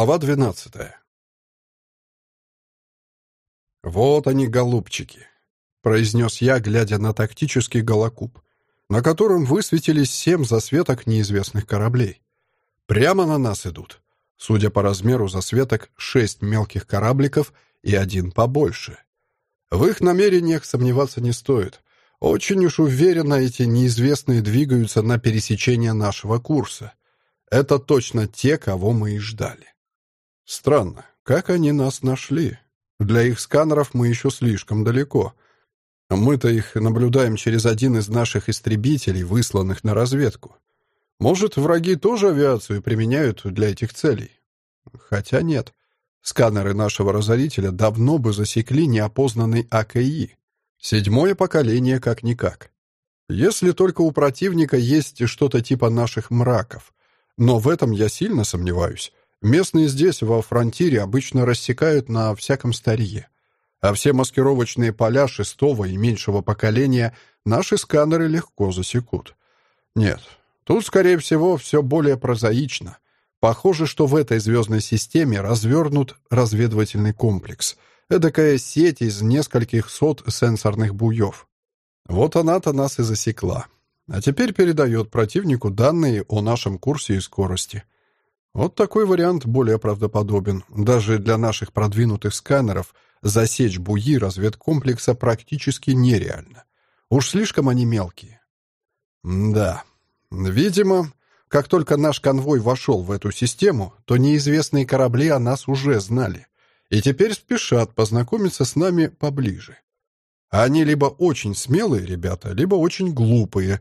Глава двенадцатая. «Вот они, голубчики», — произнес я, глядя на тактический голокуб, на котором высветились семь засветок неизвестных кораблей. Прямо на нас идут. Судя по размеру засветок, шесть мелких корабликов и один побольше. В их намерениях сомневаться не стоит. Очень уж уверенно эти неизвестные двигаются на пересечение нашего курса. Это точно те, кого мы и ждали. Странно, как они нас нашли? Для их сканеров мы еще слишком далеко. Мы-то их наблюдаем через один из наших истребителей, высланных на разведку. Может, враги тоже авиацию применяют для этих целей? Хотя нет. Сканеры нашего разорителя давно бы засекли неопознанный АКИ. Седьмое поколение как-никак. Если только у противника есть что-то типа наших мраков. Но в этом я сильно сомневаюсь. Местные здесь, во фронтире, обычно рассекают на всяком старье. А все маскировочные поля шестого и меньшего поколения наши сканеры легко засекут. Нет, тут, скорее всего, все более прозаично. Похоже, что в этой звездной системе развернут разведывательный комплекс. Эдакая сеть из нескольких сот сенсорных буев. Вот она-то нас и засекла. А теперь передает противнику данные о нашем курсе и скорости. Вот такой вариант более правдоподобен. Даже для наших продвинутых сканеров засечь буи разведкомплекса практически нереально. Уж слишком они мелкие. Да, видимо, как только наш конвой вошел в эту систему, то неизвестные корабли о нас уже знали. И теперь спешат познакомиться с нами поближе. Они либо очень смелые ребята, либо очень глупые.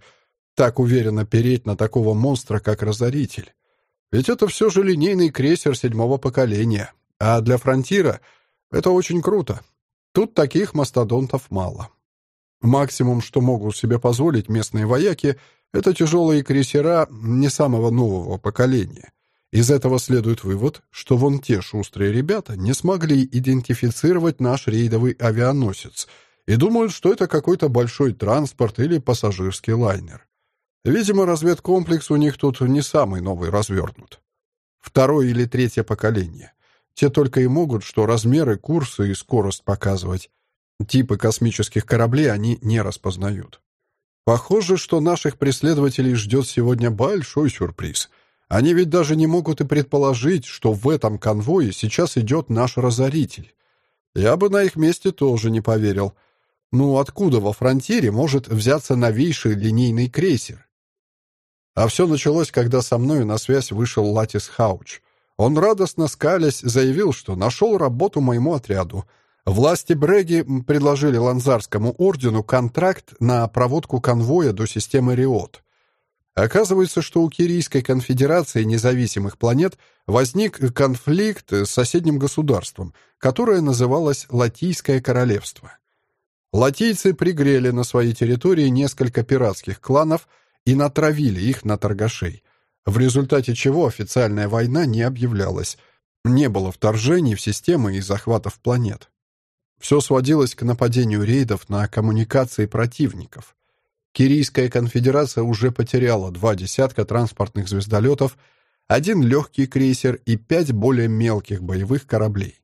Так уверенно переть на такого монстра, как Разоритель. Ведь это все же линейный крейсер седьмого поколения. А для фронтира это очень круто. Тут таких мастодонтов мало. Максимум, что могут себе позволить местные вояки, это тяжелые крейсера не самого нового поколения. Из этого следует вывод, что вон те шустрые ребята не смогли идентифицировать наш рейдовый авианосец и думают, что это какой-то большой транспорт или пассажирский лайнер. Видимо, разведкомплекс у них тут не самый новый развернут. Второе или третье поколение. Те только и могут, что размеры, курсы и скорость показывать. Типы космических кораблей они не распознают. Похоже, что наших преследователей ждет сегодня большой сюрприз. Они ведь даже не могут и предположить, что в этом конвое сейчас идет наш разоритель. Я бы на их месте тоже не поверил. Ну, откуда во фронтире может взяться новейший линейный крейсер? А все началось, когда со мной на связь вышел Латис Хауч. Он радостно скалясь заявил, что нашел работу моему отряду. Власти Бреги предложили Ланзарскому ордену контракт на проводку конвоя до системы Риот. Оказывается, что у Кирийской конфедерации независимых планет возник конфликт с соседним государством, которое называлось Латийское королевство. Латийцы пригрели на своей территории несколько пиратских кланов – и натравили их на торгашей, в результате чего официальная война не объявлялась, не было вторжений в системы и захватов планет. Все сводилось к нападению рейдов на коммуникации противников. Кирийская конфедерация уже потеряла два десятка транспортных звездолетов, один легкий крейсер и пять более мелких боевых кораблей.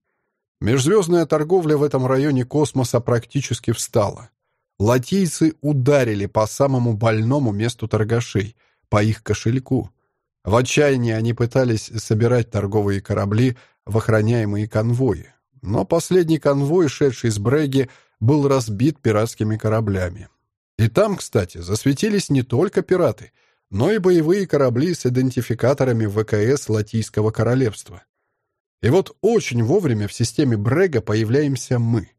Межзвездная торговля в этом районе космоса практически встала. Латийцы ударили по самому больному месту торгашей, по их кошельку. В отчаянии они пытались собирать торговые корабли в охраняемые конвои. Но последний конвой, шедший с Бреги, был разбит пиратскими кораблями. И там, кстати, засветились не только пираты, но и боевые корабли с идентификаторами ВКС Латийского королевства. И вот очень вовремя в системе Брега появляемся мы.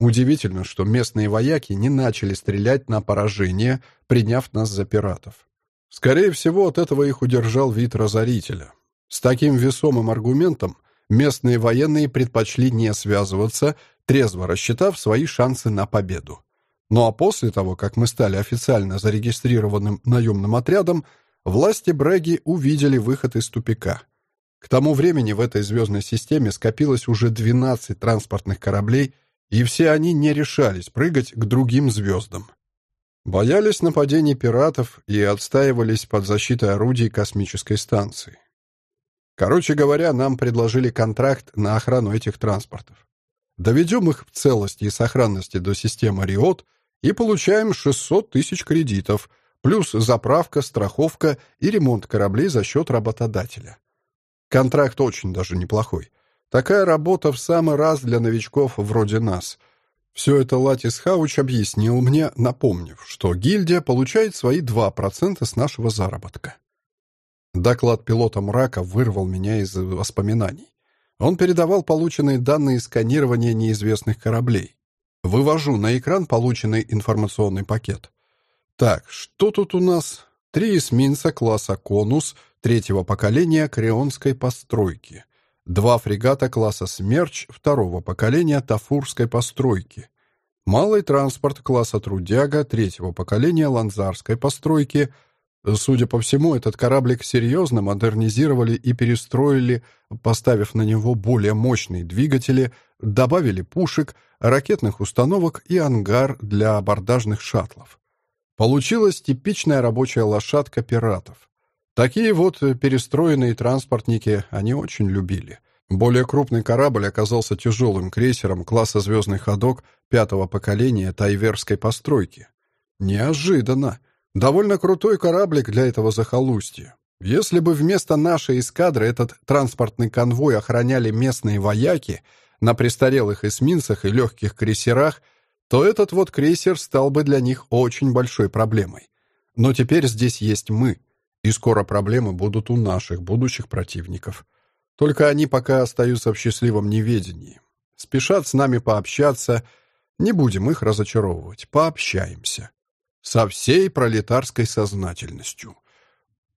Удивительно, что местные вояки не начали стрелять на поражение, приняв нас за пиратов. Скорее всего, от этого их удержал вид разорителя. С таким весомым аргументом местные военные предпочли не связываться, трезво рассчитав свои шансы на победу. Ну а после того, как мы стали официально зарегистрированным наемным отрядом, власти Бреги увидели выход из тупика. К тому времени в этой звездной системе скопилось уже 12 транспортных кораблей и все они не решались прыгать к другим звездам. Боялись нападений пиратов и отстаивались под защитой орудий космической станции. Короче говоря, нам предложили контракт на охрану этих транспортов. Доведем их в целости и сохранности до системы РИОТ и получаем 600 тысяч кредитов, плюс заправка, страховка и ремонт кораблей за счет работодателя. Контракт очень даже неплохой. Такая работа в самый раз для новичков вроде нас. Все это Латис Хауч объяснил мне, напомнив, что гильдия получает свои 2% с нашего заработка. Доклад пилота Мрака вырвал меня из воспоминаний. Он передавал полученные данные сканирования неизвестных кораблей. Вывожу на экран полученный информационный пакет. Так, что тут у нас? Три эсминца класса «Конус» третьего поколения креонской постройки. Два фрегата класса «Смерч» второго поколения тафурской постройки. Малый транспорт класса «Трудяга» третьего поколения ланзарской постройки – Судя по всему, этот кораблик серьезно модернизировали и перестроили, поставив на него более мощные двигатели, добавили пушек, ракетных установок и ангар для абордажных шаттлов. Получилась типичная рабочая лошадка пиратов. Такие вот перестроенные транспортники они очень любили. Более крупный корабль оказался тяжелым крейсером класса «Звездный ходок» пятого поколения тайверской постройки. Неожиданно! Довольно крутой кораблик для этого захолустья. Если бы вместо нашей эскадры этот транспортный конвой охраняли местные вояки на престарелых эсминцах и легких крейсерах, то этот вот крейсер стал бы для них очень большой проблемой. Но теперь здесь есть мы, и скоро проблемы будут у наших будущих противников. Только они пока остаются в счастливом неведении. Спешат с нами пообщаться, не будем их разочаровывать, пообщаемся со всей пролетарской сознательностью.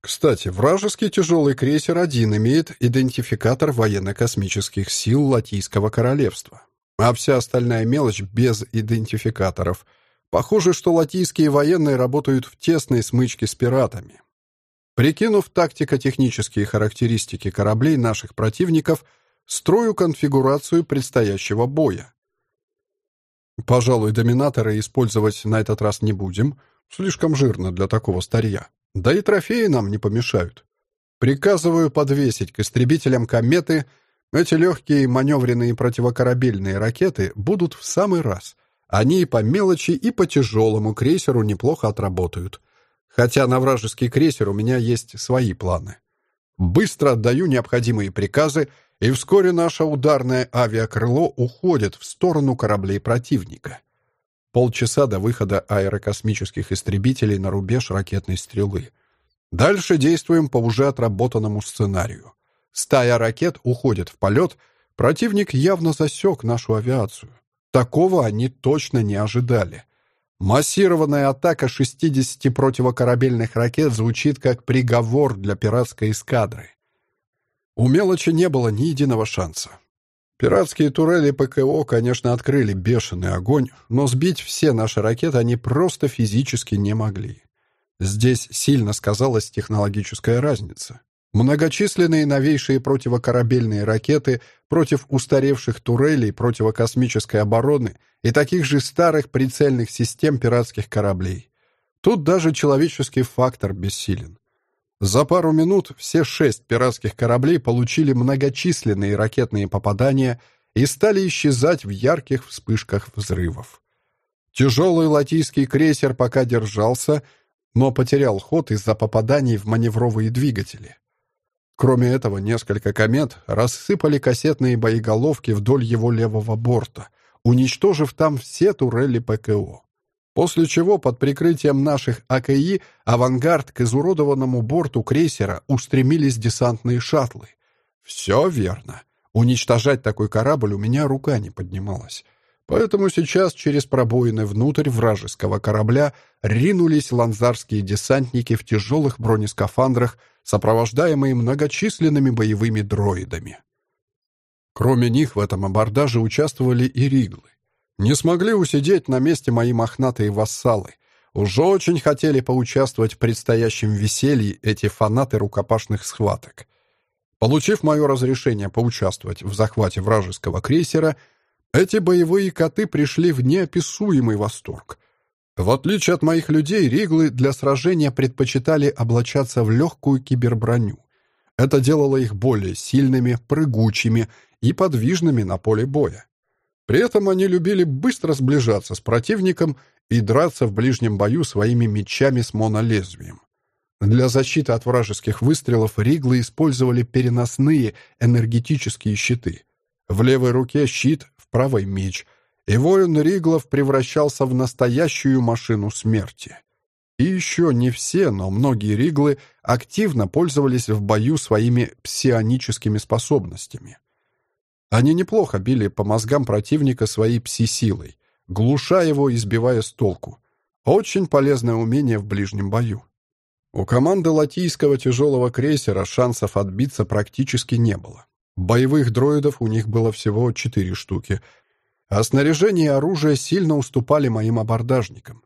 Кстати, вражеский тяжелый крейсер один имеет идентификатор военно-космических сил Латийского королевства, а вся остальная мелочь без идентификаторов. Похоже, что латийские военные работают в тесной смычке с пиратами. Прикинув тактико-технические характеристики кораблей наших противников, строю конфигурацию предстоящего боя. Пожалуй, доминаторы использовать на этот раз не будем. Слишком жирно для такого старья. Да и трофеи нам не помешают. Приказываю подвесить к истребителям кометы. Эти легкие маневренные противокорабельные ракеты будут в самый раз. Они и по мелочи, и по тяжелому крейсеру неплохо отработают. Хотя на вражеский крейсер у меня есть свои планы. Быстро отдаю необходимые приказы — и вскоре наше ударное авиакрыло уходит в сторону кораблей противника. Полчаса до выхода аэрокосмических истребителей на рубеж ракетной стрелы. Дальше действуем по уже отработанному сценарию. Стая ракет уходит в полет, противник явно засек нашу авиацию. Такого они точно не ожидали. Массированная атака 60 противокорабельных ракет звучит как приговор для пиратской эскадры. У мелочи не было ни единого шанса. Пиратские турели ПКО, конечно, открыли бешеный огонь, но сбить все наши ракеты они просто физически не могли. Здесь сильно сказалась технологическая разница. Многочисленные новейшие противокорабельные ракеты против устаревших турелей противокосмической обороны и таких же старых прицельных систем пиратских кораблей. Тут даже человеческий фактор бессилен. За пару минут все шесть пиратских кораблей получили многочисленные ракетные попадания и стали исчезать в ярких вспышках взрывов. Тяжелый латийский крейсер пока держался, но потерял ход из-за попаданий в маневровые двигатели. Кроме этого, несколько комет рассыпали кассетные боеголовки вдоль его левого борта, уничтожив там все турели ПКО. После чего под прикрытием наших АКИ авангард к изуродованному борту крейсера устремились десантные шаттлы. Все верно. Уничтожать такой корабль у меня рука не поднималась. Поэтому сейчас через пробоины внутрь вражеского корабля ринулись ланзарские десантники в тяжелых бронескафандрах, сопровождаемые многочисленными боевыми дроидами. Кроме них в этом абордаже участвовали и риглы. Не смогли усидеть на месте мои мохнатые вассалы. Уже очень хотели поучаствовать в предстоящем веселье эти фанаты рукопашных схваток. Получив мое разрешение поучаствовать в захвате вражеского крейсера, эти боевые коты пришли в неописуемый восторг. В отличие от моих людей, риглы для сражения предпочитали облачаться в легкую киберброню. Это делало их более сильными, прыгучими и подвижными на поле боя. При этом они любили быстро сближаться с противником и драться в ближнем бою своими мечами с монолезвием. Для защиты от вражеских выстрелов риглы использовали переносные энергетические щиты. В левой руке щит, правой меч, и воин Риглов превращался в настоящую машину смерти. И еще не все, но многие Риглы активно пользовались в бою своими псионическими способностями. Они неплохо били по мозгам противника своей пси-силой, глуша его и сбивая с толку. Очень полезное умение в ближнем бою. У команды латийского тяжелого крейсера шансов отбиться практически не было. Боевых дроидов у них было всего четыре штуки, а снаряжение и оружие сильно уступали моим абордажникам.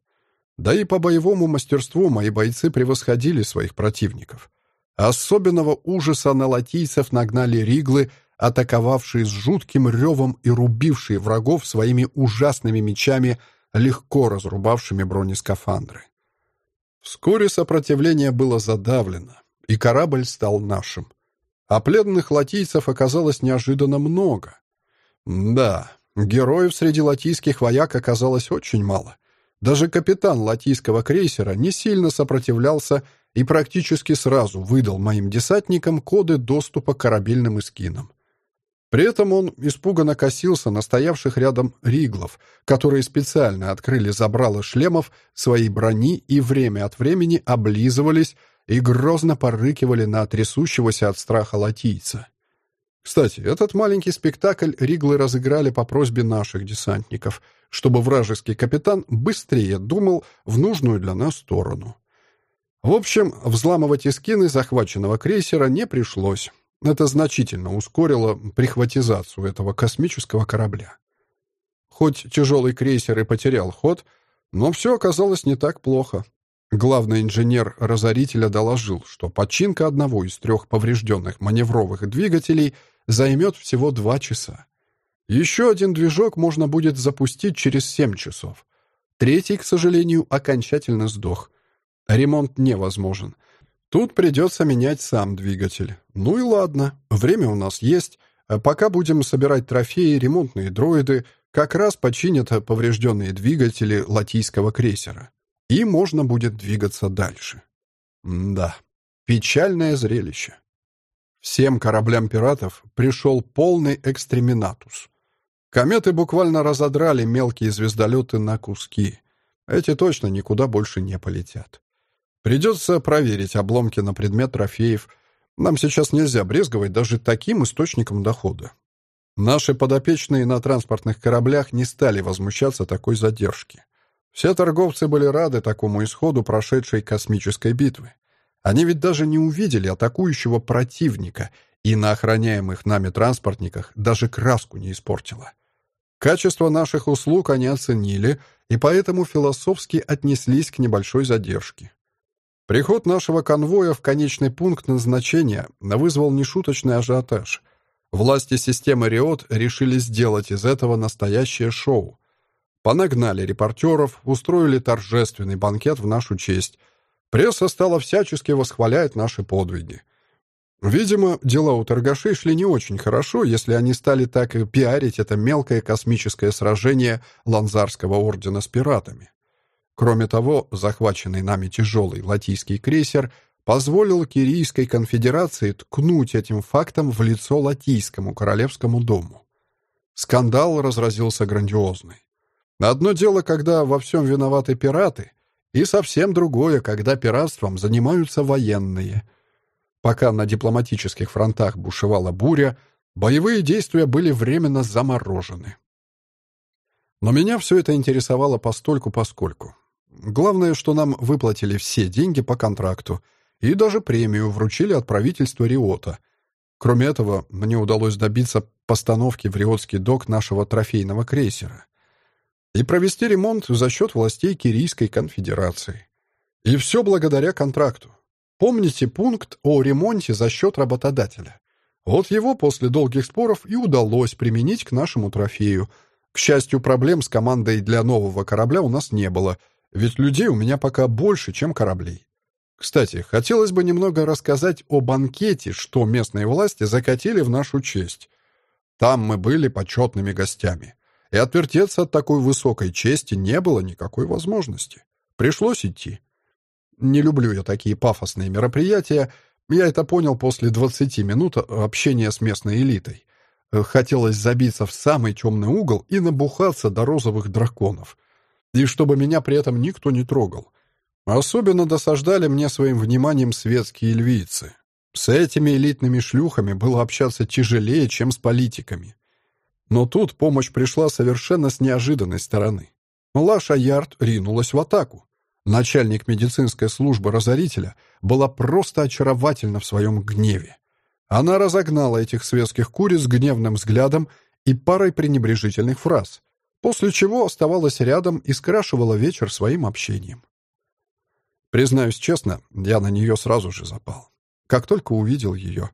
Да и по боевому мастерству мои бойцы превосходили своих противников. Особенного ужаса на латийцев нагнали риглы, атаковавшие с жутким ревом и рубившие врагов своими ужасными мечами, легко разрубавшими бронескафандры. Вскоре сопротивление было задавлено, и корабль стал нашим. А пленных латийцев оказалось неожиданно много. Да, героев среди латийских вояк оказалось очень мало. Даже капитан латийского крейсера не сильно сопротивлялся и практически сразу выдал моим десантникам коды доступа к корабельным эскинам. При этом он испуганно косился на стоявших рядом риглов, которые специально открыли забрало шлемов своей брони и время от времени облизывались и грозно порыкивали на трясущегося от страха латийца. Кстати, этот маленький спектакль Риглы разыграли по просьбе наших десантников, чтобы вражеский капитан быстрее думал в нужную для нас сторону. В общем, взламывать эскины захваченного крейсера не пришлось. Это значительно ускорило прихватизацию этого космического корабля. Хоть тяжелый крейсер и потерял ход, но все оказалось не так плохо. Главный инженер разорителя доложил, что починка одного из трех поврежденных маневровых двигателей — займет всего два часа. Еще один движок можно будет запустить через семь часов. Третий, к сожалению, окончательно сдох. Ремонт невозможен. Тут придется менять сам двигатель. Ну и ладно, время у нас есть. Пока будем собирать трофеи, ремонтные дроиды как раз починят поврежденные двигатели латийского крейсера. И можно будет двигаться дальше. М да, печальное зрелище. Всем кораблям пиратов пришел полный экстреминатус. Кометы буквально разодрали мелкие звездолеты на куски. Эти точно никуда больше не полетят. Придется проверить обломки на предмет трофеев. Нам сейчас нельзя брезговать даже таким источником дохода. Наши подопечные на транспортных кораблях не стали возмущаться такой задержки. Все торговцы были рады такому исходу прошедшей космической битвы. Они ведь даже не увидели атакующего противника, и на охраняемых нами транспортниках даже краску не испортило. Качество наших услуг они оценили, и поэтому философски отнеслись к небольшой задержке. Приход нашего конвоя в конечный пункт назначения вызвал нешуточный ажиотаж. Власти системы Риот решили сделать из этого настоящее шоу. Понагнали репортеров, устроили торжественный банкет в нашу честь — Пресса стала всячески восхвалять наши подвиги. Видимо, дела у торгашей шли не очень хорошо, если они стали так пиарить это мелкое космическое сражение Ланзарского ордена с пиратами. Кроме того, захваченный нами тяжелый латийский крейсер позволил Кирийской конфедерации ткнуть этим фактом в лицо Латийскому королевскому дому. Скандал разразился грандиозный. Одно дело, когда во всем виноваты пираты, и совсем другое, когда пиратством занимаются военные. Пока на дипломатических фронтах бушевала буря, боевые действия были временно заморожены. Но меня все это интересовало постольку-поскольку. Главное, что нам выплатили все деньги по контракту и даже премию вручили от правительства Риота. Кроме этого, мне удалось добиться постановки в Риотский док нашего трофейного крейсера и провести ремонт за счет властей Кирийской конфедерации. И все благодаря контракту. Помните пункт о ремонте за счет работодателя? Вот его после долгих споров и удалось применить к нашему трофею. К счастью, проблем с командой для нового корабля у нас не было, ведь людей у меня пока больше, чем кораблей. Кстати, хотелось бы немного рассказать о банкете, что местные власти закатили в нашу честь. Там мы были почетными гостями. И отвертеться от такой высокой чести не было никакой возможности. Пришлось идти. Не люблю я такие пафосные мероприятия. Я это понял после 20 минут общения с местной элитой. Хотелось забиться в самый темный угол и набухаться до розовых драконов. И чтобы меня при этом никто не трогал. Особенно досаждали мне своим вниманием светские львицы. С этими элитными шлюхами было общаться тяжелее, чем с политиками. Но тут помощь пришла совершенно с неожиданной стороны. Лаша Ярд ринулась в атаку. Начальник медицинской службы разорителя была просто очаровательна в своем гневе. Она разогнала этих светских куриц гневным взглядом и парой пренебрежительных фраз, после чего оставалась рядом и скрашивала вечер своим общением. Признаюсь честно, я на нее сразу же запал. Как только увидел ее.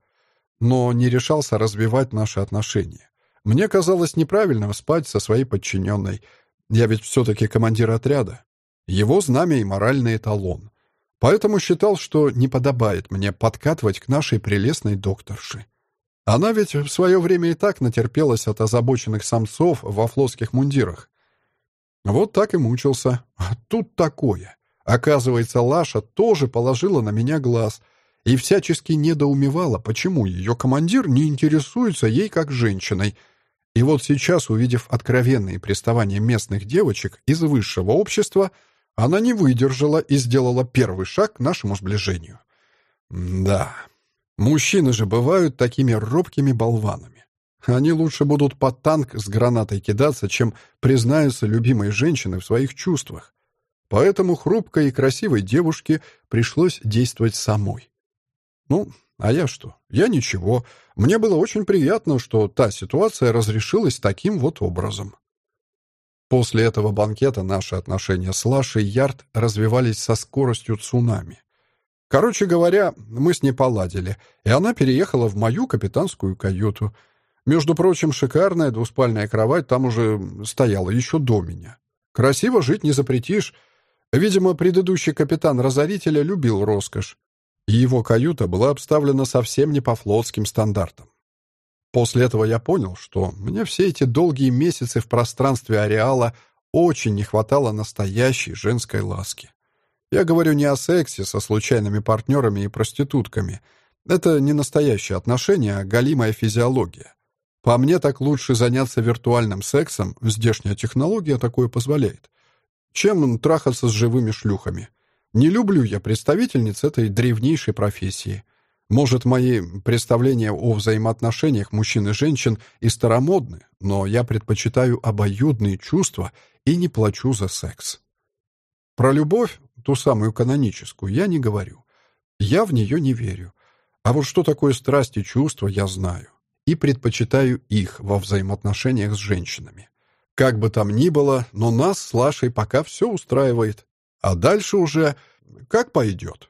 Но не решался развивать наши отношения. Мне казалось неправильным спать со своей подчиненной. Я ведь все-таки командир отряда. Его знамя и моральный эталон. Поэтому считал, что не подобает мне подкатывать к нашей прелестной докторше. Она ведь в свое время и так натерпелась от озабоченных самцов во флотских мундирах. Вот так и мучился. А тут такое. Оказывается, Лаша тоже положила на меня глаз и всячески недоумевала, почему ее командир не интересуется ей как женщиной. И вот сейчас, увидев откровенные приставания местных девочек из высшего общества, она не выдержала и сделала первый шаг к нашему сближению. Да, мужчины же бывают такими робкими болванами. Они лучше будут под танк с гранатой кидаться, чем признаются любимой женщины в своих чувствах. Поэтому хрупкой и красивой девушке пришлось действовать самой. Ну, а я что? Я ничего. Мне было очень приятно, что та ситуация разрешилась таким вот образом. После этого банкета наши отношения с Лашей Ярд развивались со скоростью цунами. Короче говоря, мы с ней поладили, и она переехала в мою капитанскую каюту. Между прочим, шикарная двуспальная кровать там уже стояла еще до меня. Красиво жить не запретишь. Видимо, предыдущий капитан Разорителя любил роскошь, его каюта была обставлена совсем не по флотским стандартам. После этого я понял, что мне все эти долгие месяцы в пространстве ареала очень не хватало настоящей женской ласки. Я говорю не о сексе со случайными партнерами и проститутками. Это не настоящие отношения, а галимая физиология. По мне, так лучше заняться виртуальным сексом, здешняя технология такое позволяет, чем трахаться с живыми шлюхами. Не люблю я представительниц этой древнейшей профессии — может, мои представления о взаимоотношениях мужчин и женщин и старомодны, но я предпочитаю обоюдные чувства и не плачу за секс. Про любовь, ту самую каноническую, я не говорю. Я в нее не верю. А вот что такое страсть и чувства, я знаю. И предпочитаю их во взаимоотношениях с женщинами. Как бы там ни было, но нас с Лашей пока все устраивает. А дальше уже как пойдет.